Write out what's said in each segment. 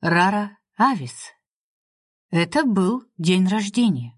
Рара Авис. Это был день рождения.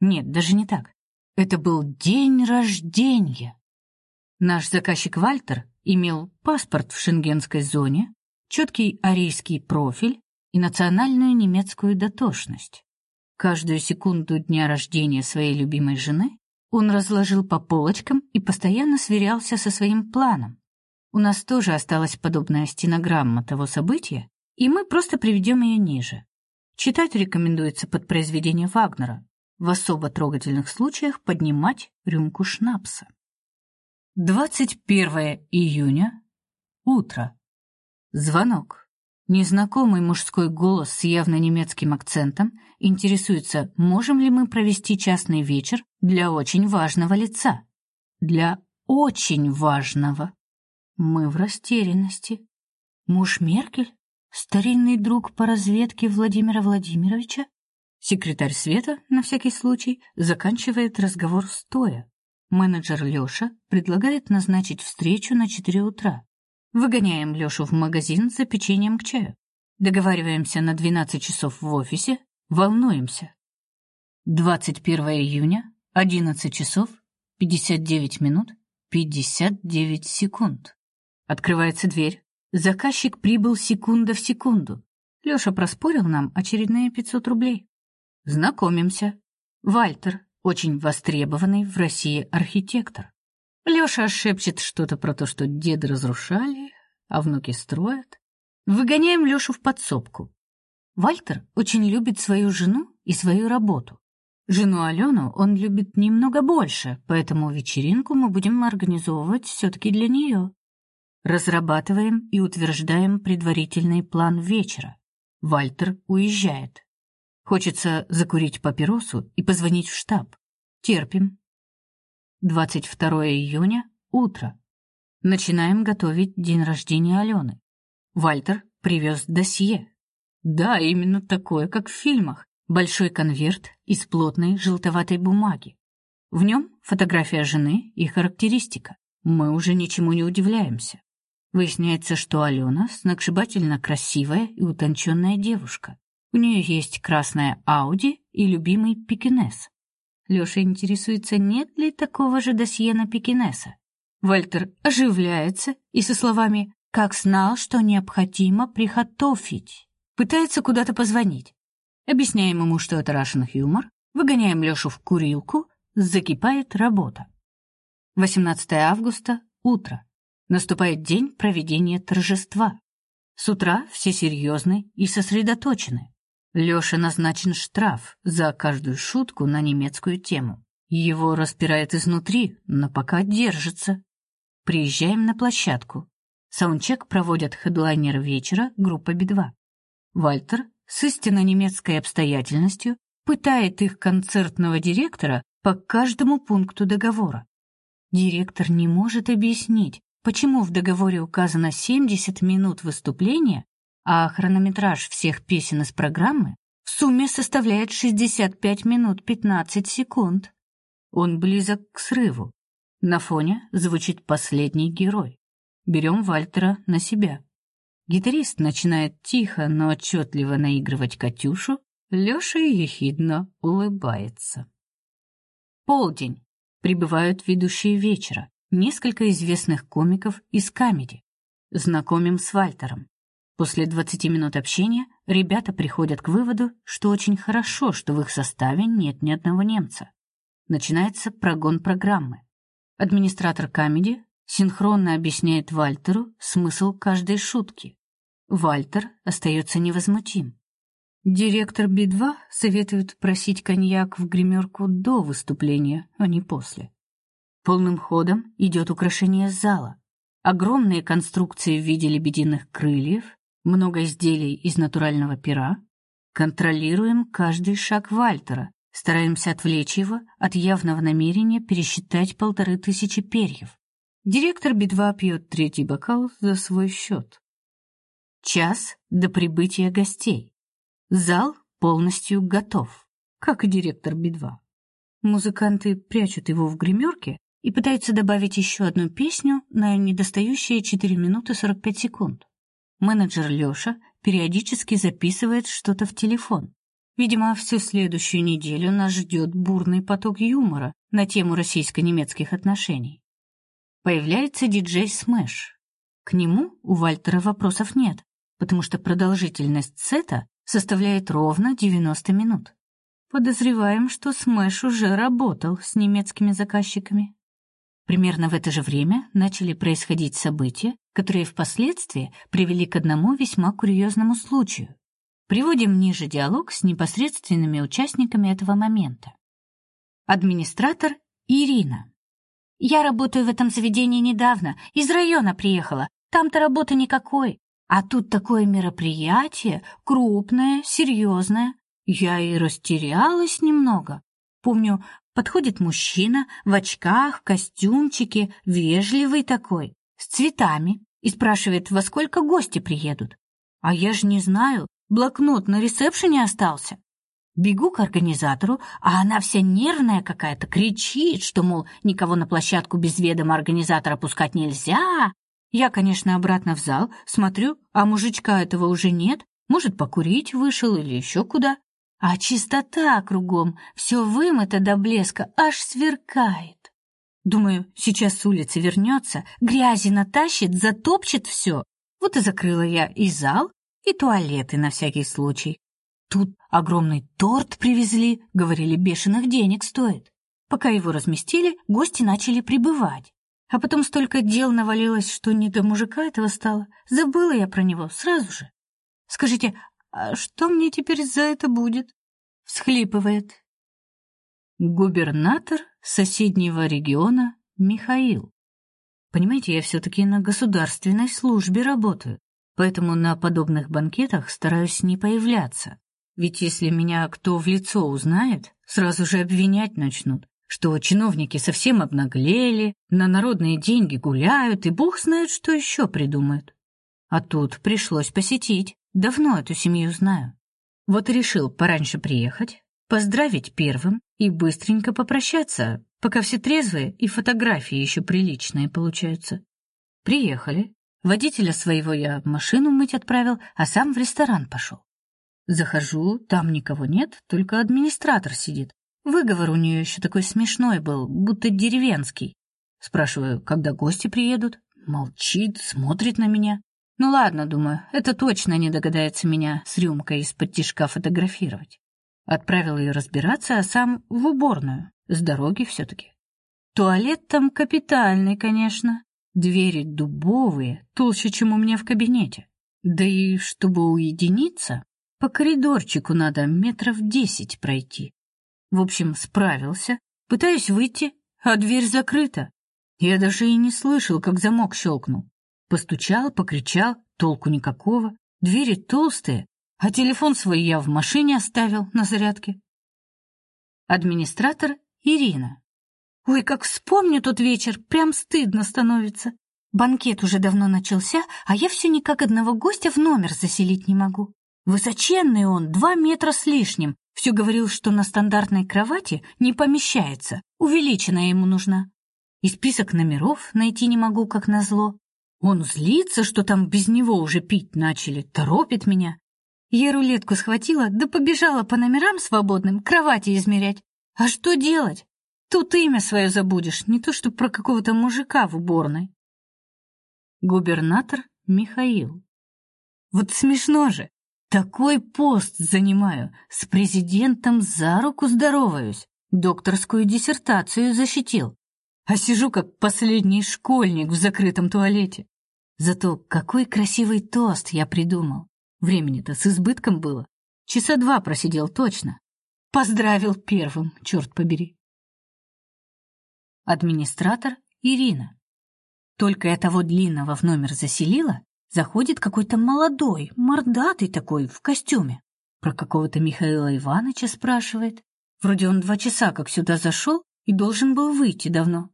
Нет, даже не так. Это был день рождения. Наш заказчик Вальтер имел паспорт в шенгенской зоне, четкий арийский профиль и национальную немецкую дотошность. Каждую секунду дня рождения своей любимой жены он разложил по полочкам и постоянно сверялся со своим планом. У нас тоже осталась подобная стенограмма того события, и мы просто приведем ее ниже. Читать рекомендуется под произведение Вагнера. В особо трогательных случаях поднимать рюмку шнапса. 21 июня. Утро. Звонок. Незнакомый мужской голос с явно немецким акцентом интересуется, можем ли мы провести частный вечер для очень важного лица. Для очень важного. Мы в растерянности. Муж Меркель? Старинный друг по разведке Владимира Владимировича? Секретарь Света, на всякий случай, заканчивает разговор стоя. Менеджер Лёша предлагает назначить встречу на 4 утра. Выгоняем Лёшу в магазин за печеньем к чаю. Договариваемся на 12 часов в офисе, волнуемся. 21 июня, 11 часов 59 минут 59 секунд. Открывается дверь. Заказчик прибыл секунда в секунду. Лёша проспорил нам очередные 500 рублей. Знакомимся. Вальтер, очень востребованный в России архитектор. Лёша шепчет что-то про то, что деды разрушали, а внуки строят. Выгоняем Лёшу в подсобку. Вальтер очень любит свою жену и свою работу. Жену Алену он любит немного больше, поэтому вечеринку мы будем организовывать все таки для неё. Разрабатываем и утверждаем предварительный план вечера. Вальтер уезжает. Хочется закурить папиросу и позвонить в штаб. Терпим. 22 июня, утро. Начинаем готовить день рождения Алены. Вальтер привез досье. Да, именно такое, как в фильмах. Большой конверт из плотной желтоватой бумаги. В нем фотография жены и характеристика. Мы уже ничему не удивляемся. Выясняется, что Алена сногсшибательно красивая и утонченная девушка. У нее есть красная Ауди и любимый пекинес. Лёша интересуется, нет ли такого же досье на пекинеса. Вальтер оживляется и со словами «как знал, что необходимо приготовить». Пытается куда-то позвонить. Объясняем ему, что это Russian юмор, выгоняем Лёшу в курилку, закипает работа. 18 августа, утро. Наступает день проведения торжества. С утра все серьезны и сосредоточены. Лёше назначен штраф за каждую шутку на немецкую тему. Его распирает изнутри, но пока держится. Приезжаем на площадку. Саундчек проводят хедлайнеры вечера группа Би-2. Вальтер с истинно немецкой обстоятельностью пытает их концертного директора по каждому пункту договора. Директор не может объяснить, почему в договоре указано 70 минут выступления, а хронометраж всех песен из программы в сумме составляет 65 минут 15 секунд. Он близок к срыву. На фоне звучит последний герой. Берем Вальтера на себя. Гитарист начинает тихо, но отчетливо наигрывать Катюшу, Лёша ехидно улыбается. Полдень. Прибывают ведущие вечера, несколько известных комиков из камеди. Знакомим с Вальтером. После 20 минут общения ребята приходят к выводу, что очень хорошо, что в их составе нет ни одного немца. Начинается прогон программы. Администратор Камеди синхронно объясняет Вальтеру смысл каждой шутки. Вальтер остается невозмутим. Директор Би-2 советует просить коньяк в гримерку до выступления, а не после. Полным ходом идет украшение зала. Огромные конструкции в виде лебединых крыльев, много изделий из натурального пера. Контролируем каждый шаг Вальтера, стараемся отвлечь его от явного намерения пересчитать полторы тысячи перьев. Директор Би-2 пьет третий бокал за свой счет. Час до прибытия гостей. Зал полностью готов, как и директор Би-2. Музыканты прячут его в гримерке и пытаются добавить еще одну песню на недостающие 4 минуты 45 секунд. Менеджер Лёша периодически записывает что-то в телефон. Видимо, всю следующую неделю нас ждет бурный поток юмора на тему российско-немецких отношений. Появляется диджей Смэш. К нему у Вальтера вопросов нет, потому что продолжительность сета составляет ровно 90 минут. Подозреваем, что Смэш уже работал с немецкими заказчиками. Примерно в это же время начали происходить события, которые впоследствии привели к одному весьма курьезному случаю. Приводим ниже диалог с непосредственными участниками этого момента. Администратор Ирина. Я работаю в этом заведении недавно, из района приехала. Там-то работы никакой. А тут такое мероприятие, крупное, серьезное. Я и растерялась немного. Помню, подходит мужчина в очках, в костюмчике, вежливый такой, с цветами, и спрашивает, во сколько гости приедут. А я ж не знаю, блокнот на ресепшене остался. Бегу к организатору, а она вся нервная какая-то, кричит, что, мол, никого на площадку без ведома организатора пускать нельзя. Я, конечно, обратно в зал, смотрю, а мужичка этого уже нет, может, покурить вышел или еще куда. А чистота кругом, все вымыто до блеска, аж сверкает. Думаю, сейчас с улицы вернется, грязи натащит, затопчет все. Вот и закрыла я и зал, и туалеты на всякий случай. Тут огромный торт привезли, говорили, бешеных денег стоит. Пока его разместили, гости начали прибывать. А потом столько дел навалилось, что не до мужика этого стало. Забыла я про него сразу же. Скажите, а что мне теперь за это будет? Всхлипывает. Губернатор соседнего региона Михаил. Понимаете, я все-таки на государственной службе работаю поэтому на подобных банкетах стараюсь не появляться. Ведь если меня кто в лицо узнает, сразу же обвинять начнут, что чиновники совсем обнаглели, на народные деньги гуляют и бог знает, что еще придумают. А тут пришлось посетить. Давно эту семью знаю. Вот и решил пораньше приехать, поздравить первым и быстренько попрощаться, пока все трезвые и фотографии еще приличные получаются. Приехали, Водителя своего я машину мыть отправил, а сам в ресторан пошел. Захожу, там никого нет, только администратор сидит. Выговор у нее еще такой смешной был, будто деревенский. Спрашиваю, когда гости приедут? Молчит, смотрит на меня. Ну ладно, думаю, это точно не догадается меня с рюмкой из-под тишка фотографировать. Отправил ее разбираться, а сам в уборную. С дороги все-таки. Туалет там капитальный, конечно. Двери дубовые, толще, чем у меня в кабинете. Да и чтобы уединиться, по коридорчику надо метров десять пройти. В общем, справился, пытаюсь выйти, а дверь закрыта. Я даже и не слышал, как замок щелкнул. Постучал, покричал, толку никакого. Двери толстые, а телефон свой я в машине оставил на зарядке. Администратор Ирина. Ой, как вспомню тот вечер, прям стыдно становится. Банкет уже давно начался, а я все никак одного гостя в номер заселить не могу. Высоченный он, два метра с лишним. Все говорил, что на стандартной кровати не помещается, увеличенная ему нужна. И список номеров найти не могу, как назло. Он злится, что там без него уже пить начали, торопит меня. Я рулетку схватила, да побежала по номерам свободным кровати измерять. А что делать? Тут имя свое забудешь, не то что про какого-то мужика в уборной. Губернатор Михаил. Вот смешно же. Такой пост занимаю, с президентом за руку здороваюсь, докторскую диссертацию защитил. А сижу как последний школьник в закрытом туалете. Зато какой красивый тост я придумал. Времени-то с избытком было. Часа два просидел точно. Поздравил первым, черт побери администратор Ирина. Только я того длинного в номер заселила, заходит какой-то молодой, мордатый такой, в костюме. Про какого-то Михаила Ивановича спрашивает. Вроде он два часа как сюда зашел и должен был выйти давно.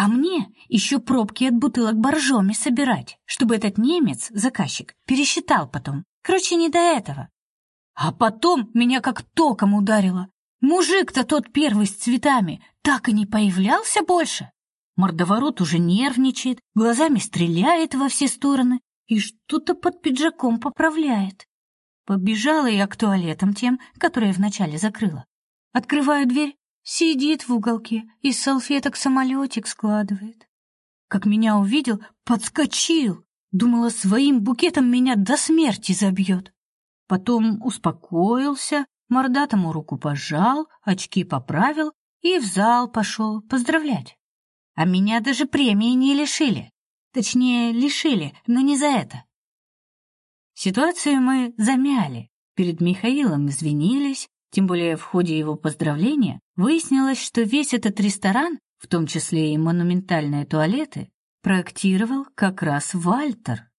А мне еще пробки от бутылок боржоми собирать, чтобы этот немец, заказчик, пересчитал потом. Короче, не до этого. А потом меня как током ударило. Мужик-то тот первый с цветами так и не появлялся больше. Мордоворот уже нервничает, глазами стреляет во все стороны. и что-то под пиджаком поправляет. Побежала я к туалетам тем, которые вначале закрыла. Открываю дверь, сидит в уголке, и салфеток самолетик складывает. Как меня увидел, подскочил. Думала, своим букетом меня до смерти забьет. Потом успокоился, мордатому руку пожал, очки поправил и в зал пошел поздравлять. А меня даже премии не лишили. Точнее, лишили, но не за это. Ситуацию мы замяли. Перед Михаилом извинились, тем более в ходе его поздравления выяснилось, что весь этот ресторан, в том числе и монументальные туалеты, проектировал как раз Вальтер.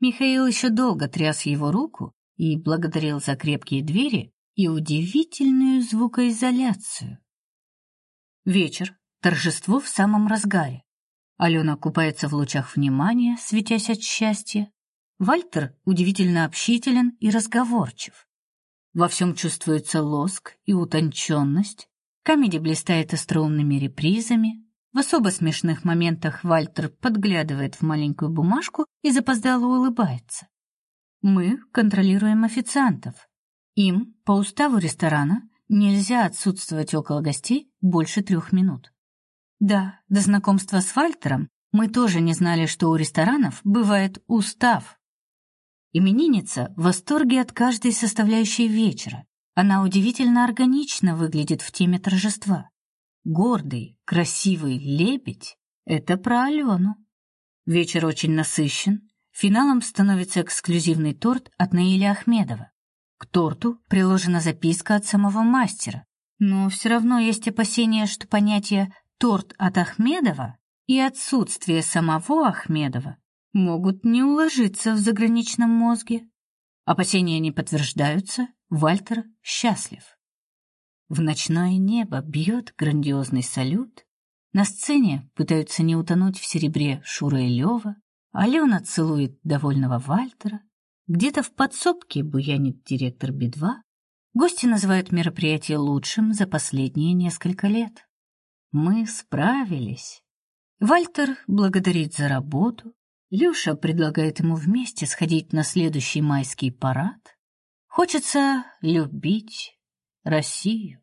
Михаил еще долго тряс его руку и благодарил за крепкие двери и удивительную звукоизоляцию. Вечер, торжество в самом разгаре. Алена купается в лучах внимания, светясь от счастья. Вальтер удивительно общителен и разговорчив. Во всем чувствуется лоск и утонченность. Камеди блистает остроумными репризами. В особо смешных моментах Вальтер подглядывает в маленькую бумажку и запоздало улыбается. Мы контролируем официантов. Им по уставу ресторана нельзя отсутствовать около гостей больше трех минут. Да, до знакомства с Вальтером мы тоже не знали, что у ресторанов бывает устав. Именинница в восторге от каждой составляющей вечера. Она удивительно органично выглядит в теме торжества. Гордый, красивый лебедь — это про Алену. Вечер очень насыщен. Финалом становится эксклюзивный торт от Наиля Ахмедова. К торту приложена записка от самого мастера. Но все равно есть опасения, что понятие «торт от Ахмедова» и отсутствие самого Ахмедова могут не уложиться в заграничном мозге. Опасения не подтверждаются, Вальтер счастлив. В ночное небо бьет грандиозный салют. На сцене пытаются не утонуть в серебре Шура и Лева. Алена целует довольного Вальтера. Где-то в подсобке буянит директор Би-2. Гости называют мероприятие лучшим за последние несколько лет. Мы справились. Вальтер благодарит за работу, Люша предлагает ему вместе сходить на следующий майский парад. Хочется любить Россию.